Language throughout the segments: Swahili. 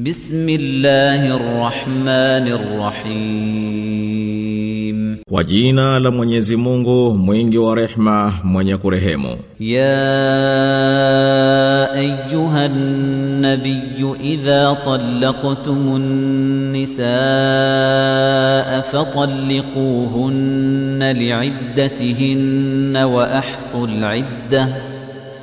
بسم الله الرحمن الرحيم. وجينا لمنيزي مونغو موينغي ورحمة موينيكو رحمو يا أيها النبي إذا طلقتم النساء فطلقوهن لعدتهن وأحصوا العدة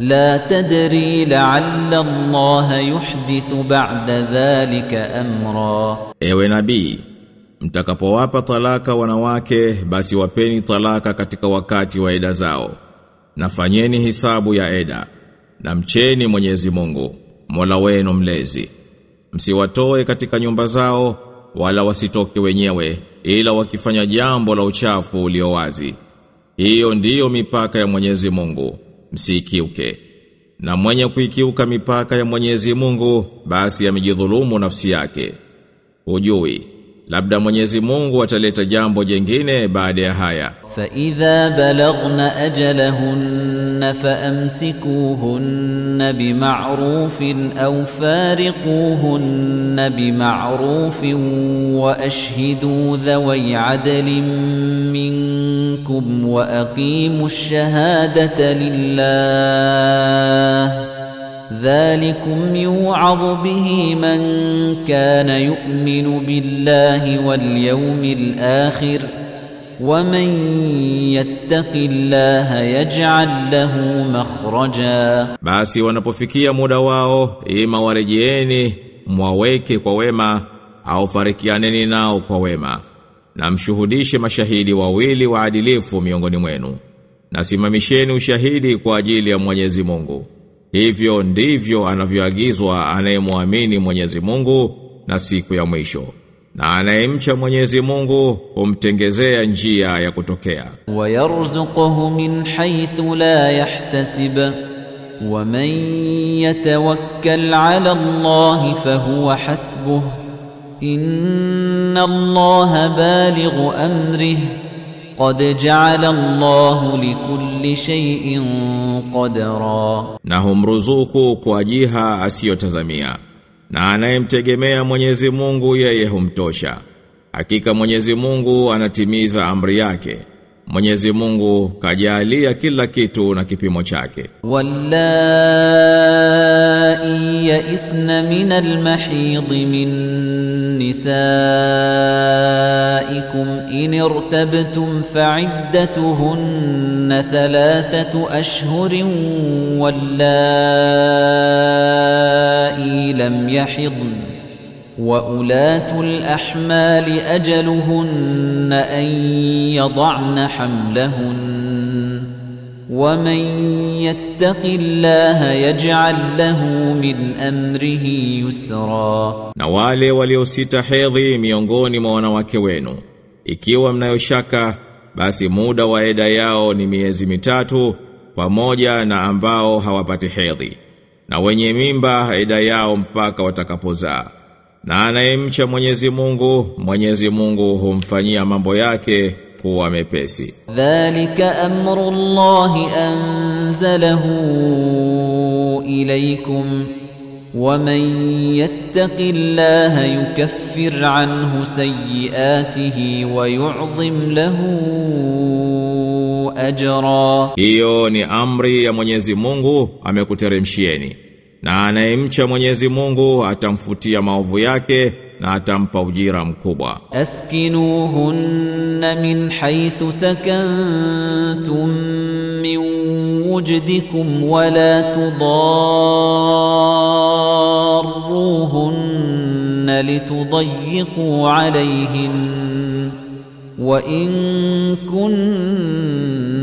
لا تدري لعل الله يحدث بعد ذلك أمرا Ewe nabii mtakapowapa talaka wanawake basi wapeni talaka katika wakati wa eda zao na fanyeni hisabu ya eda na mcheni Mwenyezi Mungu Mola wenu mlezi msiwatoe katika nyumba zao wala wasitoke wenyewe ila wakifanya jambo la uchafu ulio wazi hiyo ndiyo mipaka ya Mwenyezi Mungu msikiuke. Na mwenye kuikiuka mipaka ya Mwenyezi Mungu basi amejidhulumu nafsi yake. Hujui labda Mwenyezi Mungu ataleta jambo jengine baada ya haya. Fa idha balagna ajalahunna faamsikuhunna bima'rufin aw fariquhunna bima'rufin wa ashhidu dhawi 'adlin minkum wa aqimu shahadata lillah ذلكم يوعظ به من كان يؤمن بالله واليوم الآخر ومن يتق الله يجعل له مخرجا Basi wanapofikia muda wao ima warejeeni mwaweke kwa wema au farikianeni nao kwa wema na mshuhudishe mashahidi wawili waadilifu miongoni mwenu na simamisheni ushahidi kwa ajili ya Mwenyezi Mungu Hivyo ndivyo anavyoagizwa anayemwamini Mwenyezi Mungu na siku ya mwisho. Na anayemcha Mwenyezi Mungu humtengezea njia ya kutokea. Wayarzuquhu min haythu la yahtasib wa man yatawakkal ala Allah fahuwa hasbuh inna Allah balighu amrihi قد جعل الله لكل شيء قدرا na humruzuku kwa jiha asiyotazamia na anayemtegemea Mwenyezi Mungu yeye humtosha hakika Mwenyezi Mungu anatimiza amri yake Mwenyezi Mungu kajalia kila kitu na kipimo chake واللائي يئسن من المحيض من نسائكم إن ارتبتم فعدتهن ثلاثة أشهر واللائي لم يحضن وأولاة الأحمال أجلهن أن يضعن حملهن ومن يتق الله يجعل له من أمره يسرا na wale waliosita hedhi miongoni mwa wanawake wenu ikiwa mnayoshaka basi muda wa eda yao ni miezi mitatu pamoja na ambao hawapati hedhi na wenye mimba eda yao mpaka watakapozaa na anayemcha Mwenyezi Mungu Mwenyezi Mungu humfanyia mambo yake kuwa mepesi ذلك أمر الله أنزله إليكم ومن يتق الله يكفر عنه سيئاته ويعظم له أجرا hiyo ni amri ya Mwenyezi Mungu amekuteremshieni na anayemcha Mwenyezi Mungu atamfutia maovu yake na atampa ujira mkubwa. Askinuhunna min haythu sakantum min wujdikum wa la tudarruhunna litudayyiqu alayhin wa in kunna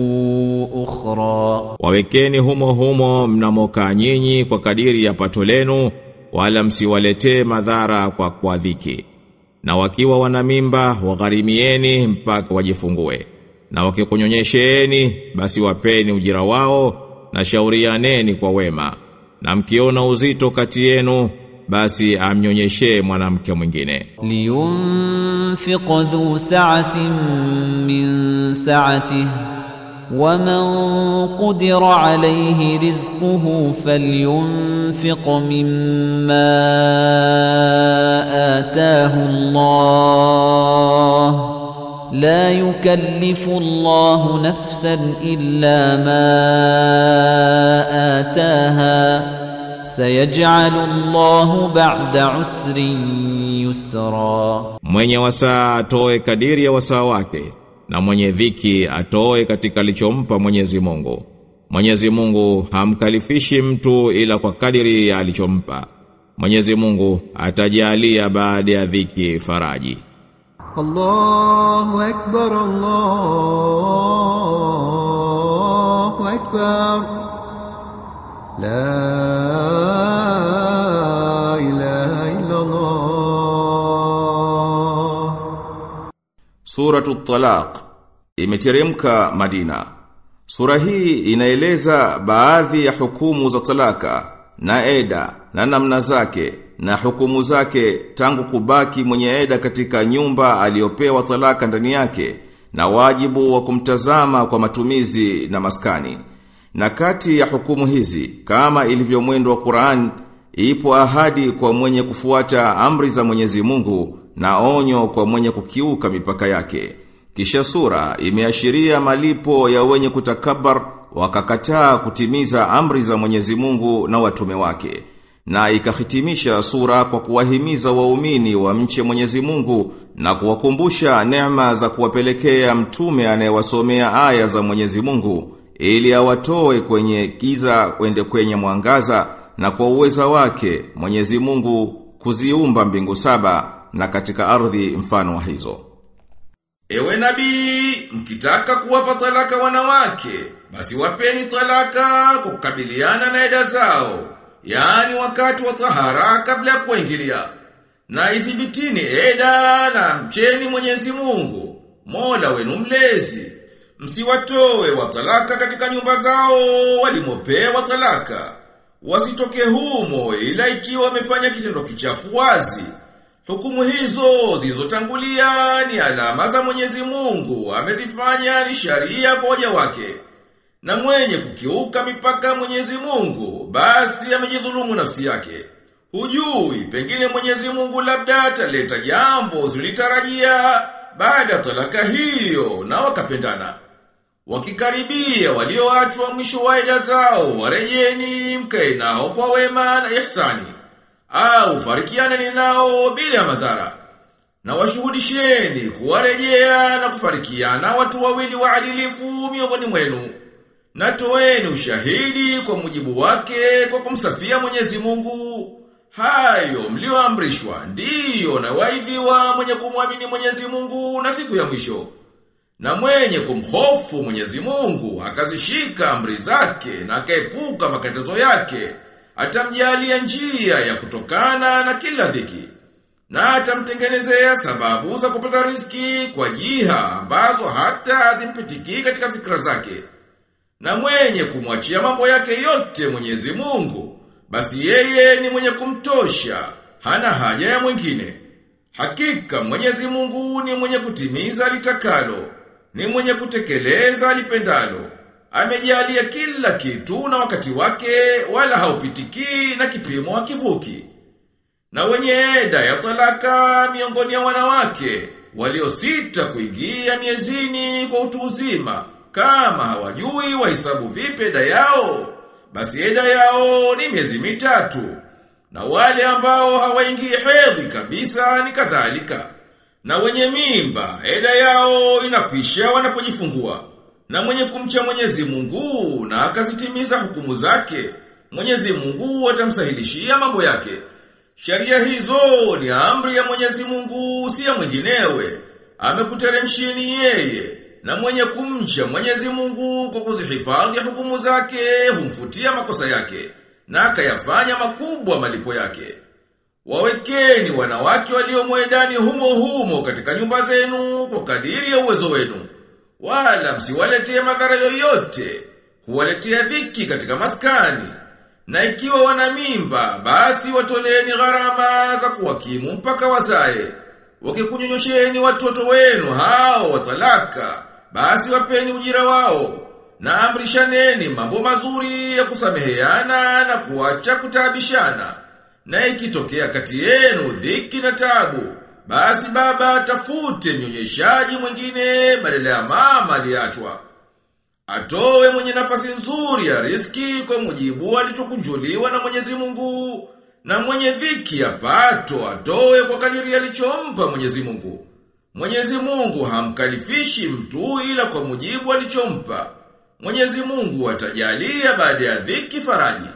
ukhra. Wawekeni humo humo mnamoka nyinyi kwa kadiri ya pato lenu wala msiwaletee madhara kwa kuadhiki na wakiwa wana mimba wagharimieni mpaka wajifungue. Na wakikunyonyesheeni basi wapeni ujira wao na shaurianeni kwa wema. Na mkiona uzito kati yenu basi amnyonyeshe mwanamke mwingine. Liyunfiq dhu sa'atin min sa'atihi. ومن قدر عليه رزقه فلينفق مما آتاه الله لا يكلف الله نفسا إلا ما آتاها سيجعل الله بعد عسر يسرا Mwenye wasaa atoe kadiri ya wake. na mwenye dhiki atoe katika alichompa Mwenyezi Mungu. Mwenyezi Mungu hamkalifishi mtu ila kwa kadiri alichompa. Mwenyezi Mungu atajalia baada ya dhiki faraji. Allahu akbar, Allahu akbar. La Suratu Talaq imeteremka Madina. Sura hii inaeleza baadhi ya hukumu za talaka na eda na namna zake na hukumu zake tangu kubaki mwenye eda katika nyumba aliyopewa talaka ndani yake na wajibu wa kumtazama kwa matumizi na maskani. Na kati ya hukumu hizi kama ilivyomwendo wa Qur'an ipo ahadi kwa mwenye kufuata amri za Mwenyezi Mungu na onyo kwa mwenye kukiuka mipaka yake. Kisha sura imeashiria malipo ya wenye kutakabar wakakataa kutimiza amri za Mwenyezi Mungu na watume wake. Na ikahitimisha sura kwa kuwahimiza waumini wa mche Mwenyezi Mungu na kuwakumbusha neema za kuwapelekea mtume anayewasomea aya za Mwenyezi Mungu ili awatoe kwenye giza kwende kwenye mwangaza na kwa uweza wake Mwenyezi Mungu kuziumba mbingu saba na katika ardhi mfano wa hizo. Ewe nabii, mkitaka kuwapa talaka wanawake, basi wapeni talaka kwa kukabiliana na eda zao, yani wakati wa tahara kabla ya kuingilia. Na idhibitini eda na mcheni Mwenyezi Mungu, Mola wenu mlezi. Msiwatoe watalaka katika nyumba zao walimopewa talaka. Wasitoke humo ila ikiwa wamefanya kitendo kichafu wazi. Hukumu hizo zilizotangulia ni alama za Mwenyezi Mungu, amezifanya ni sharia kwa waja wake. Na mwenye kukiuka mipaka Mwenyezi Mungu, basi amejidhulumu nafsi yake. Hujui, pengine Mwenyezi Mungu labda ataleta jambo zilitarajia baada talaka hiyo na wakapendana. Wakikaribia walioachwa mwisho wa zao, warejeni mkae nao kwa wema na ihsani au farikianeni nao bila madhara. Na washuhudisheni kuwarejea na kufarikiana watu wawili waadilifu miongoni mwenu. Na toeni ushahidi kwa mujibu wake kwa kumsafia Mwenyezi Mungu. Hayo mlioamrishwa ndiyo na waidhiwa mwenye kumwamini Mwenyezi Mungu na siku ya mwisho. Na mwenye kumhofu Mwenyezi Mungu akazishika amri zake na akaepuka makatazo yake atamjalia njia ya kutokana na kila dhiki. Na atamtengenezea sababu za kupata riski kwa jiha ambazo hata hazimpitiki katika fikra zake. Na mwenye kumwachia mambo yake yote Mwenyezi Mungu, basi yeye ni mwenye kumtosha, hana haja ya mwingine. Hakika Mwenyezi Mungu ni mwenye kutimiza litakalo, ni mwenye kutekeleza alipendalo. Amejalia kila kitu na wakati wake wala haupitiki na kipimo hakivuki. Na wenye eda ya talaka miongoni ya wanawake waliosita kuingia miezini kwa utu uzima kama hawajui wahesabu vipi eda yao basi eda yao ni miezi mitatu na wale ambao hawaingii hedhi kabisa ni kadhalika Na wenye mimba, eda yao inakwisha wanapojifungua. Na mwenye kumcha Mwenyezi Mungu na akazitimiza hukumu zake, Mwenyezi Mungu atamsahilishia mambo yake. Sharia hizo ni amri ya Mwenyezi Mungu si ya mwinginewe. Amekuteremshieni yeye na mwenye kumcha Mwenyezi Mungu kwa kuzihifadhi hukumu zake humfutia makosa yake na akayafanya makubwa malipo yake. Wawekeni wanawake walio mwedani humo humo katika nyumba zenu kwa kadiri ya uwezo wenu. Wala msiwaletee madhara yoyote, kuwaletea dhiki katika maskani. Na ikiwa wana mimba, basi watoleeni gharama za kuwakimu mpaka wazae. Wakikunyonyosheni watoto wenu hao watalaka, basi wapeni ujira wao. Na amrishaneni mambo mazuri ya kusameheana na kuacha kutabishana. Na ikitokea kati yenu dhiki na tabu, basi baba tafute mnyonyeshaji mwingine badala ya mama aliachwa. Atowe mwenye nafasi nzuri ya riski kwa mujibu alichokunjuliwa na Mwenyezi Mungu. Na mwenye dhiki ya pato atowe kwa kadiri alichompa Mwenyezi Mungu. Mwenyezi Mungu hamkalifishi mtu ila kwa mujibu alichompa. Mwenyezi Mungu atajalia baada ya dhiki faraji.